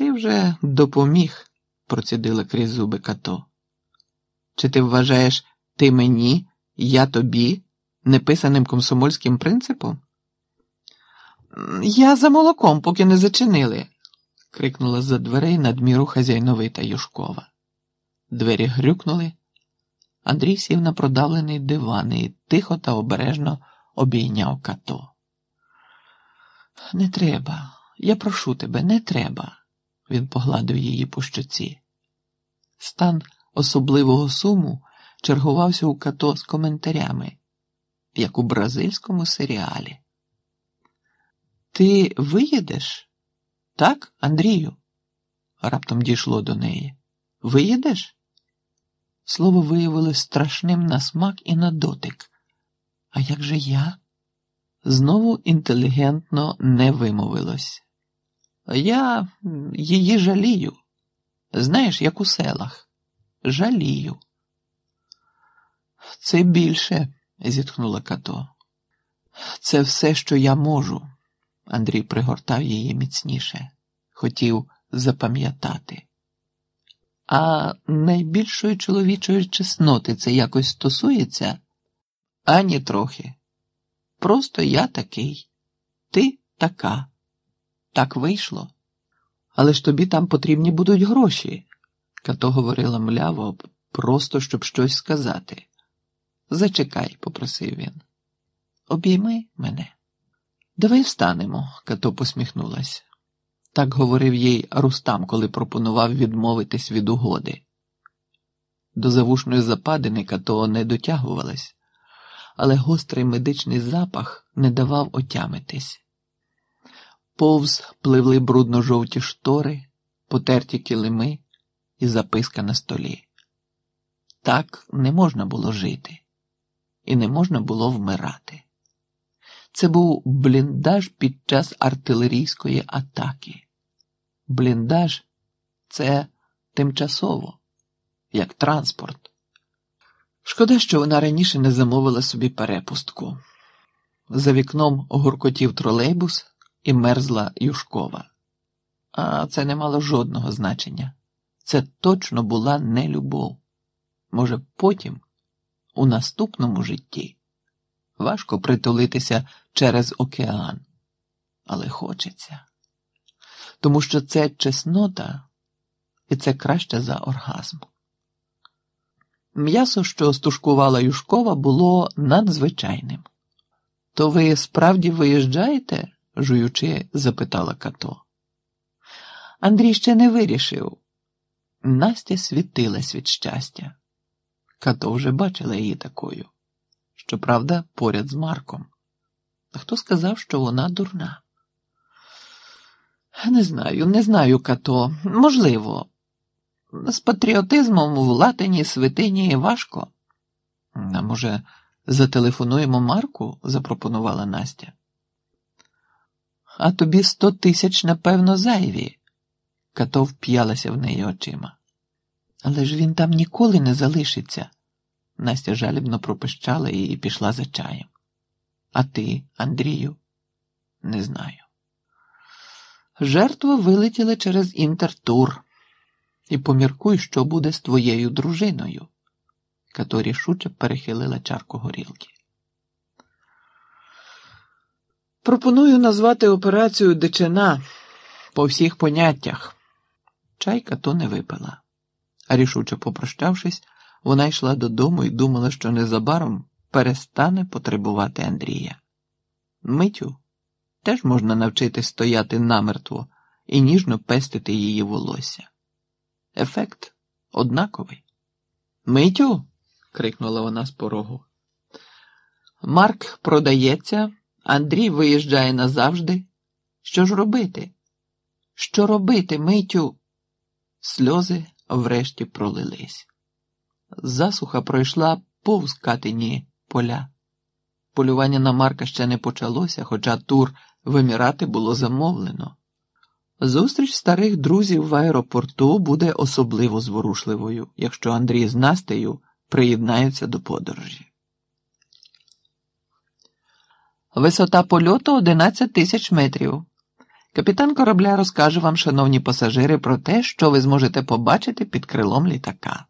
Ти вже допоміг, процідила крізь зуби като. Чи ти вважаєш ти мені, я тобі, неписаним комсомольським принципом? Я за молоком, поки не зачинили, крикнула з-за дверей надміру хазяйновита Юшкова. Двері грюкнули. Андрій сів на продавлений диван і тихо та обережно обійняв като. Не треба, я прошу тебе, не треба, він погладив її по щоці. Стан особливого суму чергувався у като з коментарями, як у бразильському серіалі. Ти виїдеш? Так, Андрію? Раптом дійшло до неї. Виїдеш? Слово виявилось страшним на смак і на дотик. А як же я? Знову інтелігентно не вимовилось. Я її жалію. Знаєш, як у селах. Жалію. Це більше, зітхнула като. Це все, що я можу. Андрій пригортав її міцніше, хотів запам'ятати. А найбільшої чоловічої чесноти це якось стосується? Ані трохи. Просто я такий, ти така. Так вийшло. Але ж тобі там потрібні будуть гроші, като говорила мляво, просто щоб щось сказати. Зачекай, попросив він. Обійми мене. Давай встанемо, като посміхнулась. Так говорив їй Рустам, коли пропонував відмовитись від угоди. До завушної западини като не дотягувалась, але гострий медичний запах не давав отямитись. Повз пливли брудно-жовті штори, потерті килими і записка на столі. Так не можна було жити, і не можна було вмирати. Це був бліндаж під час артилерійської атаки. Бліндаж це тимчасово, як транспорт. Шкода, що вона раніше не замовила собі перепустку. За вікном гуркотів тролейбус і мерзла Юшкова. А це не мало жодного значення. Це точно була не любов. Може, потім, у наступному житті, важко притулитися через океан, але хочеться. Тому що це чеснота, і це краще за оргазм. М'ясо, що стушкувала Юшкова, було надзвичайним. То ви справді виїжджаєте? Жуючи, запитала като. Андрій ще не вирішив. Настя світилась від щастя. Като вже бачила її такою. Щоправда, поряд з Марком. Хто сказав, що вона дурна? Не знаю, не знаю, като. Можливо. З патріотизмом в латині святині важко. А може, зателефонуємо Марку? запропонувала Настя. А тобі сто тисяч, напевно, зайві. Като вп'ялася в неї очима. Але ж він там ніколи не залишиться. Настя жалібно пропищала і пішла за чаєм. А ти, Андрію, не знаю. Жертва вилетіла через інтертур. І поміркуй, що буде з твоєю дружиною. Като рішуче перехилила чарку горілки. Пропоную назвати операцію дичина по всіх поняттях. Чайка то не випила. А рішуче попрощавшись, вона йшла додому і думала, що незабаром перестане потребувати Андрія. Митю теж можна навчити стояти намертво і ніжно пестити її волосся. Ефект однаковий. Митю. крикнула вона з порогу. Марк продається, Андрій виїжджає назавжди. Що ж робити? Що робити, Митю? Сльози врешті пролились. Засуха пройшла повз катині поля. Полювання на Марка ще не почалося, хоча тур вимірати було замовлено. Зустріч старих друзів в аеропорту буде особливо зворушливою, якщо Андрій з Настею приєднаються до подорожі. Висота польоту 11 тисяч метрів. Капітан корабля розкаже вам, шановні пасажири, про те, що ви зможете побачити під крилом літака.